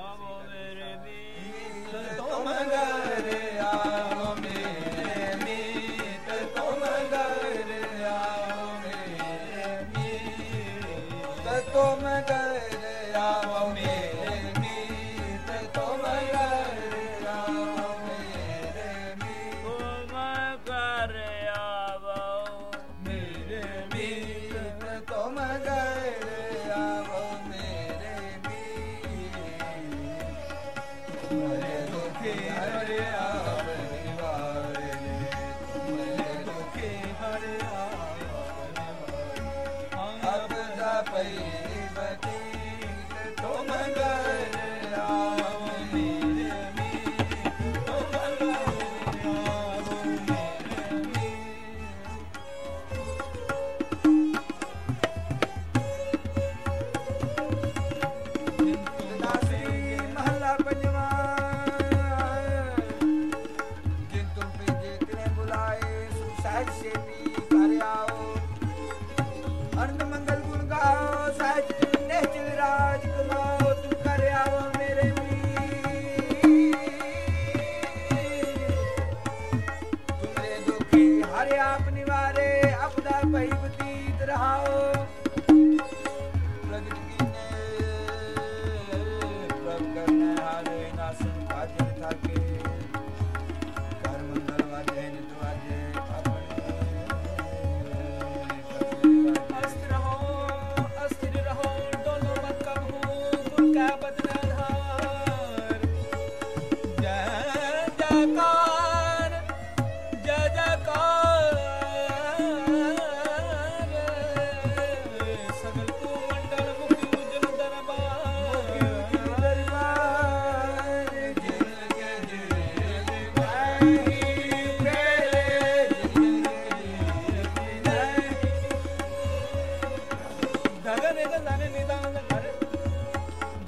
Vamos. ਸ਼ਬਦ ਨਧਾਰ ਜੈ ਜੈਕਾਰ ਜੈ ਜੈਕਾਰ। ਸਗਲ ਤੂੰ ਮੰਡਲ ਮੁਖੀ ਉਜਲ ਦਰਬਾਰ। ਜਿਲ ਕੇ ਜਿਲ ਬਾਈ ਦਗਨ ਇਹ ਦਨ ਨਿਦਾਨ